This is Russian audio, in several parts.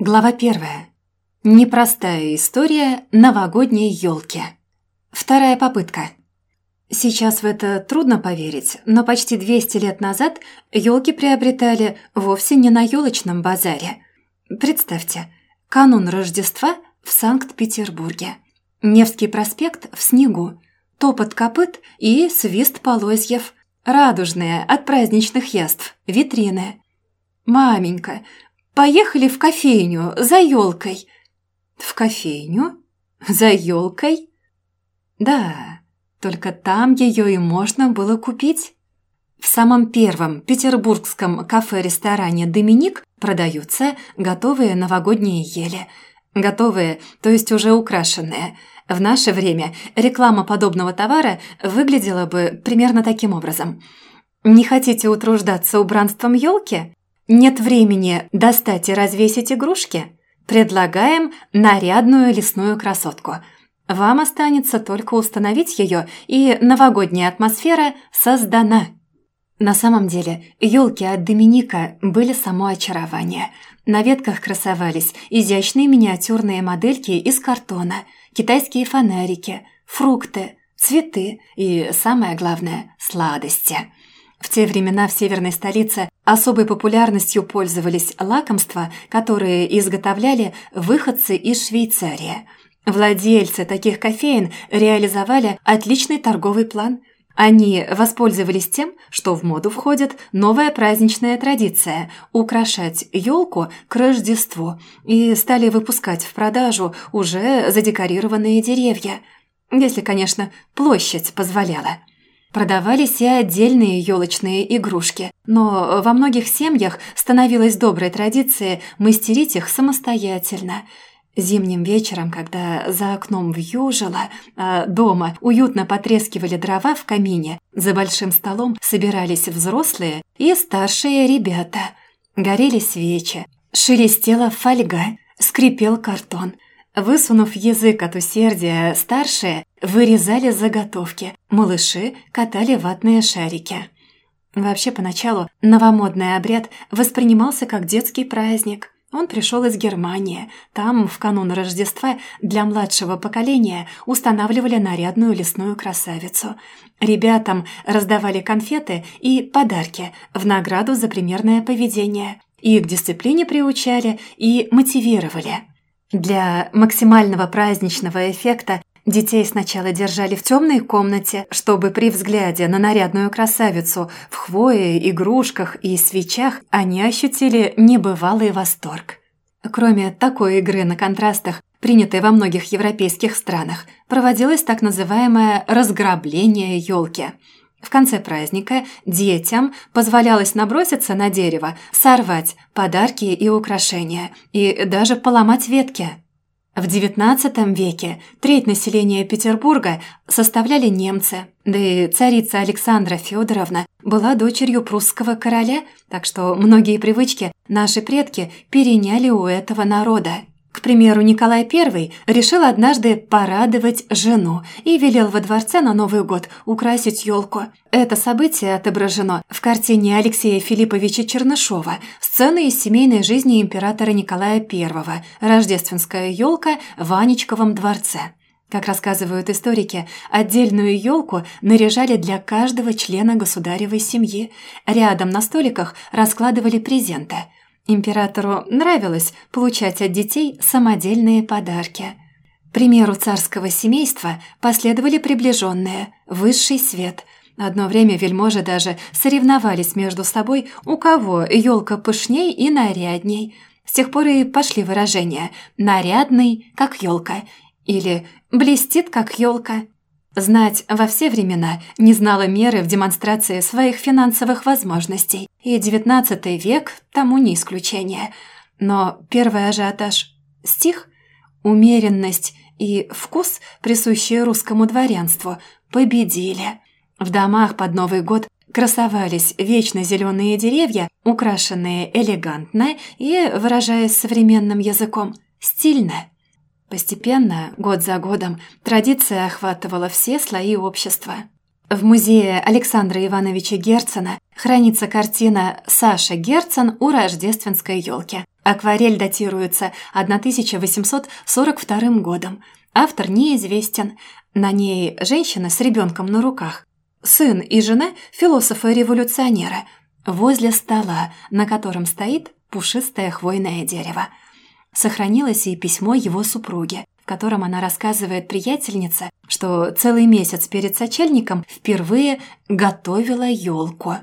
Глава первая. Непростая история новогодней елки. Вторая попытка. Сейчас в это трудно поверить, но почти 200 лет назад елки приобретали вовсе не на елочном базаре. Представьте, канун Рождества в Санкт-Петербурге. Невский проспект в снегу, топот копыт и свист полозьев, радужные от праздничных яств, витрины. «Маменька, Поехали в кофейню за елкой». «В кофейню? За елкой?» «Да, только там ее и можно было купить». В самом первом петербургском кафе-ресторане «Доминик» продаются готовые новогодние ели. Готовые, то есть уже украшенные. В наше время реклама подобного товара выглядела бы примерно таким образом. Не хотите утруждаться убранством елки? Нет времени достать и развесить игрушки? Предлагаем нарядную лесную красотку. Вам останется только установить ее, и новогодняя атмосфера создана. На самом деле, елки от Доминика были само очарование. На ветках красовались изящные миниатюрные модельки из картона, китайские фонарики, фрукты, цветы и, самое главное, сладости – в те времена в северной столице особой популярностью пользовались лакомства, которые изготовляли выходцы из Швейцарии. Владельцы таких кофеин реализовали отличный торговый план. Они воспользовались тем, что в моду входит новая праздничная традиция – украшать елку к Рождеству, и стали выпускать в продажу уже задекорированные деревья, если, конечно, площадь позволяла. Продавались и отдельные елочные игрушки, но во многих семьях становилась доброй традицией мастерить их самостоятельно. Зимним вечером, когда за окном вьюжило, а дома уютно потрескивали дрова в камине, за большим столом собирались взрослые и старшие ребята. Горели свечи, шелестела фольга, скрипел картон – Высунув язык от усердия, старшие вырезали заготовки, малыши катали ватные шарики. Вообще, поначалу новомодный обряд воспринимался как детский праздник. Он пришел из Германии. Там, в канун Рождества, для младшего поколения устанавливали нарядную лесную красавицу. Ребятам раздавали конфеты и подарки в награду за примерное поведение. И к дисциплине приучали и мотивировали – для максимального праздничного эффекта детей сначала держали в темной комнате, чтобы при взгляде на нарядную красавицу в хвое, игрушках и свечах они ощутили небывалый восторг. Кроме такой игры на контрастах, принятой во многих европейских странах, проводилось так называемое «разграбление елки», в конце праздника детям позволялось наброситься на дерево, сорвать подарки и украшения, и даже поломать ветки. В XIX веке треть населения Петербурга составляли немцы, да и царица Александра Федоровна была дочерью прусского короля, так что многие привычки наши предки переняли у этого народа. К примеру, Николай I решил однажды порадовать жену и велел во дворце на Новый год украсить елку. Это событие отображено в картине Алексея Филипповича Чернышова «Сцены из семейной жизни императора Николая I. Рождественская елка в Анечковом дворце». Как рассказывают историки, отдельную елку наряжали для каждого члена государевой семьи. Рядом на столиках раскладывали презенты – Императору нравилось получать от детей самодельные подарки. Примеру царского семейства последовали приближенные, высший свет. Одно время вельможи даже соревновались между собой, у кого елка пышней и нарядней. С тех пор и пошли выражения «нарядный, как елка» или «блестит, как елка». Знать во все времена не знала меры в демонстрации своих финансовых возможностей, и девятнадцатый век тому не исключение. Но первый ажиотаж стих, умеренность и вкус, присущие русскому дворянству, победили. В домах под Новый год красовались вечно зеленые деревья, украшенные элегантно и, выражаясь современным языком, стильно. Постепенно, год за годом, традиция охватывала все слои общества. В музее Александра Ивановича Герцена хранится картина «Саша Герцен у рождественской елки». Акварель датируется 1842 годом. Автор неизвестен. На ней женщина с ребенком на руках. Сын и жена философа-революционера. Возле стола, на котором стоит пушистое хвойное дерево. Сохранилось и письмо его супруги, в котором она рассказывает приятельнице, что целый месяц перед сочельником впервые готовила елку.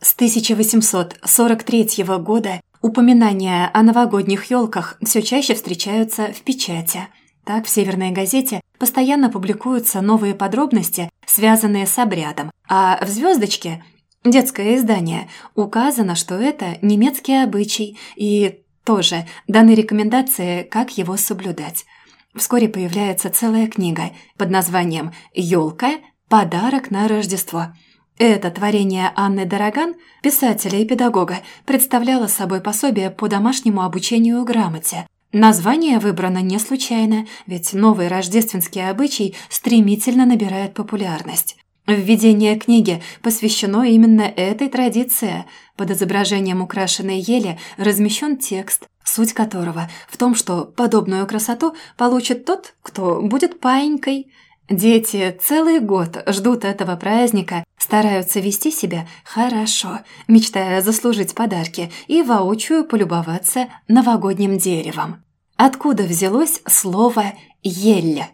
С 1843 года упоминания о новогодних елках все чаще встречаются в печати. Так в «Северной газете» постоянно публикуются новые подробности, связанные с обрядом, а в «Звездочке» детское издание указано, что это немецкий обычай и тоже даны рекомендации, как его соблюдать. Вскоре появляется целая книга под названием «Ёлка. Подарок на Рождество». Это творение Анны Дороган, писателя и педагога, представляло собой пособие по домашнему обучению грамоте. Название выбрано не случайно, ведь новый рождественский обычай стремительно набирает популярность. Введение книги посвящено именно этой традиции. Под изображением украшенной ели размещен текст, суть которого в том, что подобную красоту получит тот, кто будет паинькой. Дети целый год ждут этого праздника, стараются вести себя хорошо, мечтая заслужить подарки и воочию полюбоваться новогодним деревом. Откуда взялось слово «ель»?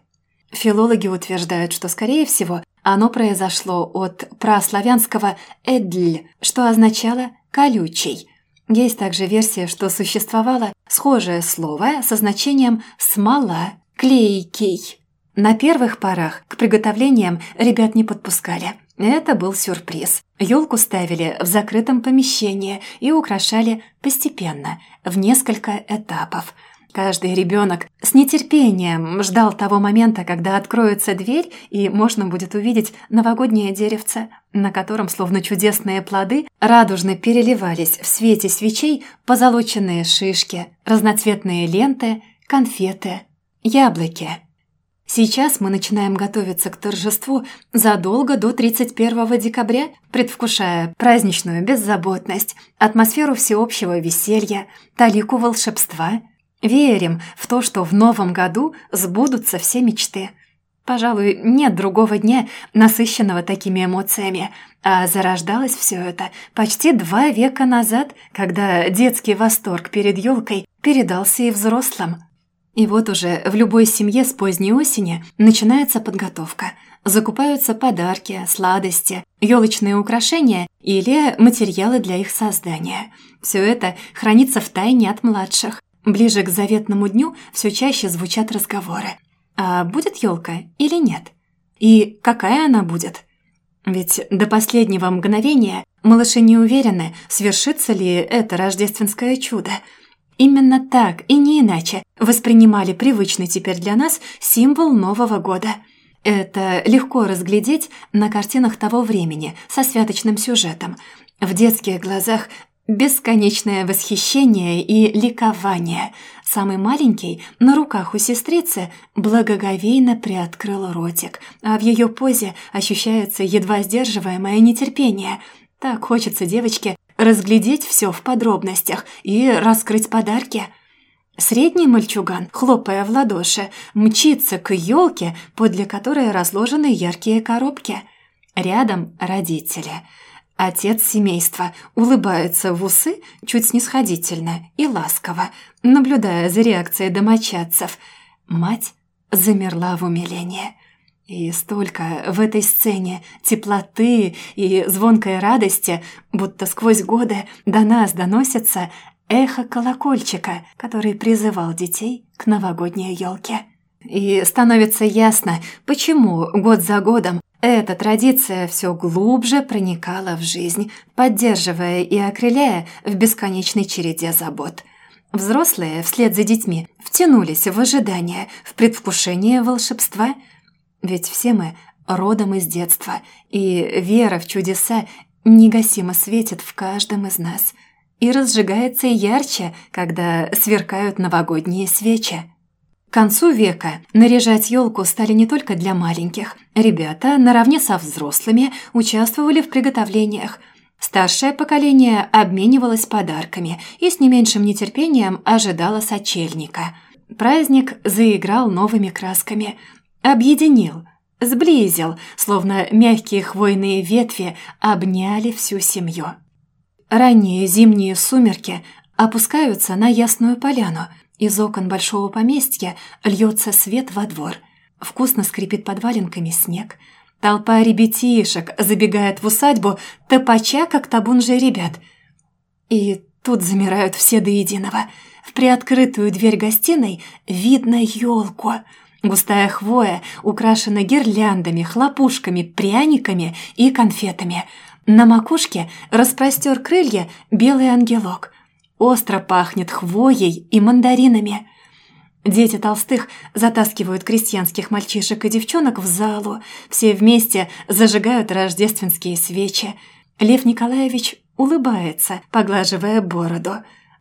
Филологи утверждают, что, скорее всего, оно произошло от праславянского «эдль», что означало «колючий». Есть также версия, что существовало схожее слово со значением «смола», «клейкий». На первых порах к приготовлениям ребят не подпускали. Это был сюрприз. Ёлку ставили в закрытом помещении и украшали постепенно, в несколько этапов – Каждый ребенок с нетерпением ждал того момента, когда откроется дверь и можно будет увидеть новогоднее деревце, на котором, словно чудесные плоды, радужно переливались в свете свечей позолоченные шишки, разноцветные ленты, конфеты, яблоки. Сейчас мы начинаем готовиться к торжеству задолго до 31 декабря, предвкушая праздничную беззаботность, атмосферу всеобщего веселья, талику волшебства – Верим в то, что в новом году сбудутся все мечты. Пожалуй, нет другого дня, насыщенного такими эмоциями. А зарождалось все это почти два века назад, когда детский восторг перед елкой передался и взрослым. И вот уже в любой семье с поздней осени начинается подготовка. Закупаются подарки, сладости, елочные украшения или материалы для их создания. Все это хранится в тайне от младших. Ближе к заветному дню все чаще звучат разговоры. А будет елка или нет? И какая она будет? Ведь до последнего мгновения малыши не уверены, свершится ли это рождественское чудо. Именно так и не иначе воспринимали привычный теперь для нас символ Нового года. Это легко разглядеть на картинах того времени со святочным сюжетом. В детских глазах Бесконечное восхищение и ликование. Самый маленький на руках у сестрицы благоговейно приоткрыл ротик, а в ее позе ощущается едва сдерживаемое нетерпение. Так хочется девочке разглядеть все в подробностях и раскрыть подарки. Средний мальчуган, хлопая в ладоши, мчится к елке, подле которой разложены яркие коробки. Рядом родители – Отец семейства улыбается в усы чуть снисходительно и ласково, наблюдая за реакцией домочадцев. Мать замерла в умилении. И столько в этой сцене теплоты и звонкой радости, будто сквозь годы до нас доносится эхо колокольчика, который призывал детей к новогодней елке. И становится ясно, почему год за годом эта традиция все глубже проникала в жизнь, поддерживая и окрыляя в бесконечной череде забот. Взрослые, вслед за детьми, втянулись в ожидание, в предвкушение волшебства. Ведь все мы родом из детства, и вера в чудеса негасимо светит в каждом из нас и разжигается ярче, когда сверкают новогодние свечи. К концу века наряжать елку стали не только для маленьких. Ребята наравне со взрослыми участвовали в приготовлениях. Старшее поколение обменивалось подарками и с не меньшим нетерпением ожидало сочельника. Праздник заиграл новыми красками, объединил, сблизил, словно мягкие хвойные ветви обняли всю семью. Ранние зимние сумерки опускаются на ясную поляну. Из окон большого поместья льется свет во двор. Вкусно скрипит под валенками снег – Толпа ребятишек забегает в усадьбу, топача, как табун же ребят. И тут замирают все до единого. В приоткрытую дверь гостиной видно елку. Густая хвоя украшена гирляндами, хлопушками, пряниками и конфетами. На макушке распростер крылья белый ангелок. Остро пахнет хвоей и мандаринами. Дети Толстых затаскивают крестьянских мальчишек и девчонок в залу. Все вместе зажигают рождественские свечи. Лев Николаевич улыбается, поглаживая бороду.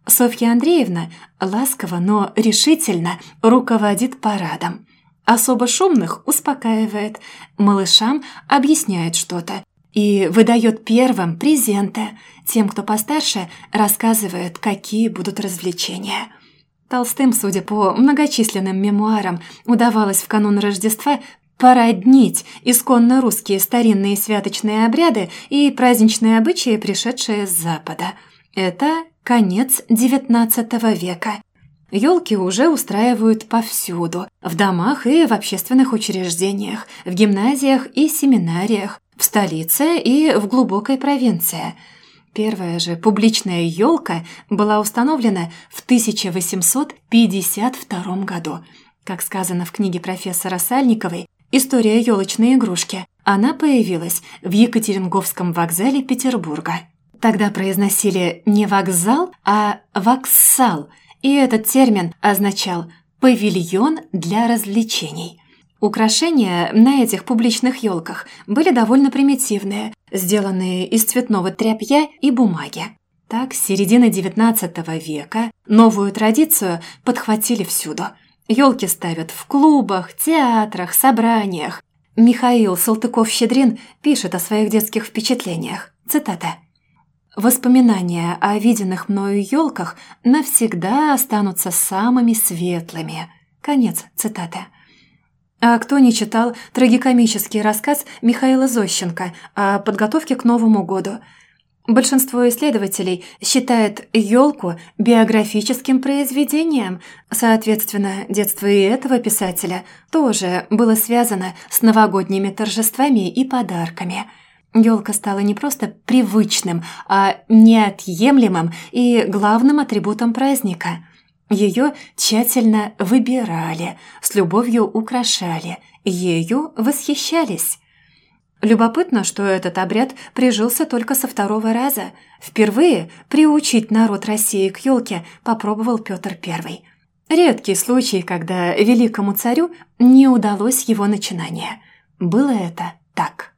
Софья Андреевна ласково, но решительно руководит парадом. Особо шумных успокаивает, малышам объясняет что-то и выдает первым презенты. Тем, кто постарше, рассказывает, какие будут развлечения. Толстым, судя по многочисленным мемуарам, удавалось в канун Рождества породнить исконно русские старинные святочные обряды и праздничные обычаи, пришедшие с Запада. Это конец XIX века. Елки уже устраивают повсюду, в домах и в общественных учреждениях, в гимназиях и семинариях, в столице и в глубокой провинции – Первая же публичная елка была установлена в 1852 году. Как сказано в книге профессора Сальниковой «История елочной игрушки», она появилась в Екатеринговском вокзале Петербурга. Тогда произносили не вокзал, а воксал, и этот термин означал «павильон для развлечений». Украшения на этих публичных елках были довольно примитивные, сделанные из цветного тряпья и бумаги. Так, с середины XIX века новую традицию подхватили всюду. Елки ставят в клубах, театрах, собраниях. Михаил Салтыков-Щедрин пишет о своих детских впечатлениях. Цитата. «Воспоминания о виденных мною елках навсегда останутся самыми светлыми». Конец цитаты. А кто не читал трагикомический рассказ Михаила Зощенко о подготовке к Новому году? Большинство исследователей считает «Елку» биографическим произведением. Соответственно, детство и этого писателя тоже было связано с новогодними торжествами и подарками. Елка стала не просто привычным, а неотъемлемым и главным атрибутом праздника – ее тщательно выбирали, с любовью украшали, ею восхищались. Любопытно, что этот обряд прижился только со второго раза. Впервые приучить народ России к елке попробовал Петр I. Редкий случай, когда великому царю не удалось его начинание. Было это так.